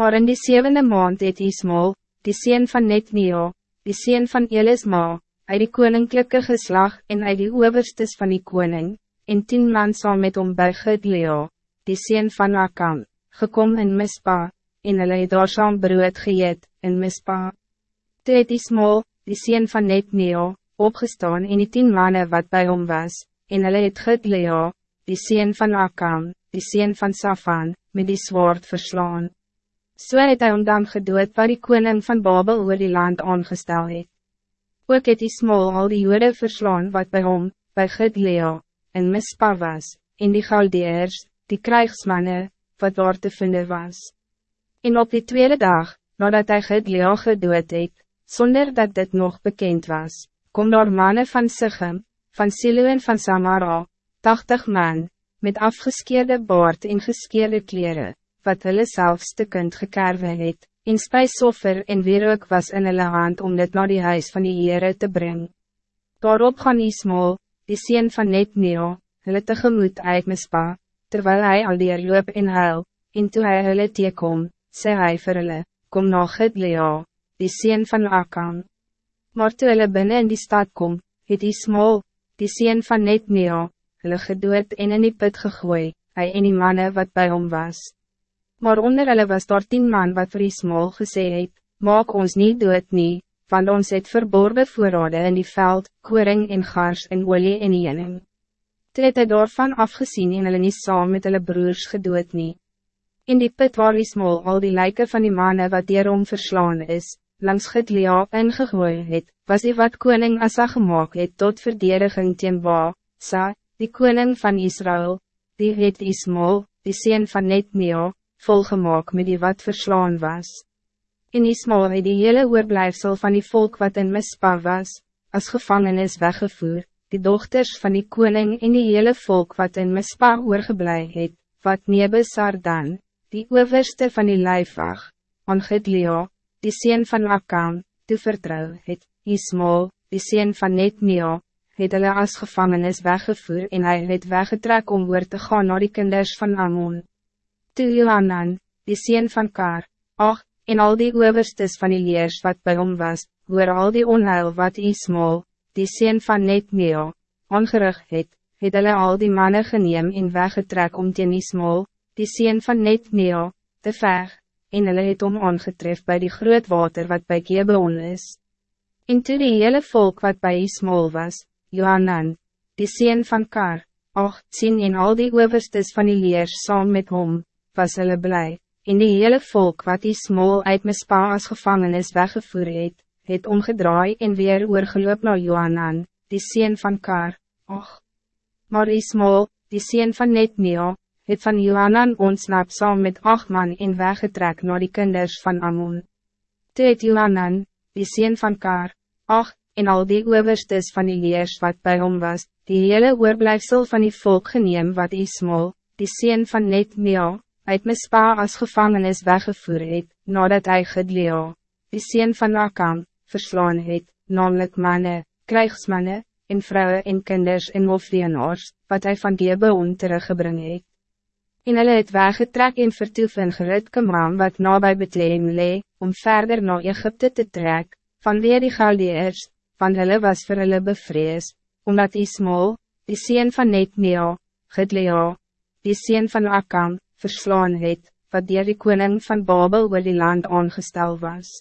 Maar in die zevende maand het Ismael, die sien van Netnio, die sien van Elisma, uit die koninklijke geslag en uit die overstes van die koning, en tien man saam met hom by Gedleo, die sien van Akam, gekom in Mispa, en hulle het daar saam brood geëet in Mispa. Toe het Ismael, die sien van Netnio, opgestaan en die tien mannen wat bij hom was, en hulle het Gedleo, die sien van Akam, die sien van Safan, met die zwaard verslaan. So het hy om dan gedood waar die koning van Babel oor die land aangestel het. Ook het Ismael al die jode verslaan wat bij hom, by Gedleo, in Mispa was, en die Galdeers, die krijgsmannen, wat daar te vinden was. En op die tweede dag, nadat hij Gedleo gedood het, zonder dat dit nog bekend was, kom daar mannen van Sichem, van Silo en van Samara, tachtig man, met afgeskeerde baard en geskeerde kleren, wat hulle self stukkend gekerwe het, en spijsoffer en wierook was in hulle hand om dit naar die huis van die Heere te brengen. Daarop gaan Ismael, die sien van Netneo, hulle tegemoet uit Mispa, terwijl hij al die loop en huil, en toe hy hulle teekom, sê hy vir hulle, kom na Gidlea, die sien van Akan. Maar toe hulle binnen in die stad kom, het Ismael, die sien van Netneo, hulle gedood en in die put gegooi, hy en die manne wat bij hom was. Maar onder hulle was daar tien man wat vir Ismael gesê het, maak ons niet dood nie, want ons het verborgen voorrade in die veld, koring en gars en olie en jening. Toe het hy daarvan afgezien en hulle nie saam met hulle broers gedood nie. In die put waar Ismael al die lijken van die mannen wat hierom verslaan is, langs Gidlea ingegooi het, was die wat koning Asa gemaakt het tot verdediging teen Ba, Sa, die koning van Israël, die het Ismael, die sien van Netneo, volgemaak met die wat verslaan was. In Ismael het die hele oorblijfsel van die volk wat in Mispa was, als gevangenis weggevoer, die dochters van die koning en die hele volk wat in Mispa oorgeblij het, wat Nebesar dan, die overste van die lijfwag, aan Gedleo, die sien van Akam, toe vertrouw het, Ismael, die sien van Netneo, het hulle as gevangenis weggevoer en hij het weggetrek om oor te gaan naar die kinders van Ammon. Toe Johanan, die sien van Kar, ach, en al die overstes van die leers wat bij hom was, oor al die onheil wat Ismael, die sien van Netmeo, aangerig het, het hulle al die mannen geneem en weggetrek om teen Ismael, die sien van Netmeo, te veg, en hulle het om aangetref bij die groot water wat bij Gebeon is. En toe die hele volk wat bij Ismael was, Johanan, die sien van Kar, ach, sien en al die overstes van die leers saam met hom, was hulle blij, en die hele volk wat die smol uit Mispa as gevangenis weggevoer het, het omgedraai en weer oorgeloop na Johanan, die sien van Kar, och. Maar die smol, die sien van Netneo, het van Johanan ontsnap saam met acht man en weggetrek naar die kinders van Ammon. Toe het Johanan, die sien van Kar, ach, en al die overstes van die leers wat bij hom was, die hele oorblijfsel van die volk geneem wat Ismol, die sien van Netneo, uit Mispa als gevangenis weggevoer het, nadat hij Gedleo, die sien van Akam, verslaan het, namelijk mannen, krijgsmannen, en vrouwen en kinders en hofdienaars, wat hij van Gebeon teruggebring het. En hulle het weggetrek en vertoef in Gerutke man wat nabij Bethlehem lee, om verder naar Egypte te trek, van weer die Galdeers, van hulle was vir hulle bevrees, omdat Ismael, die sien van Netmeo, Gedleo, die sien van Akam, verslaan het, wat dier die koning van Babel oor die land aangestel was.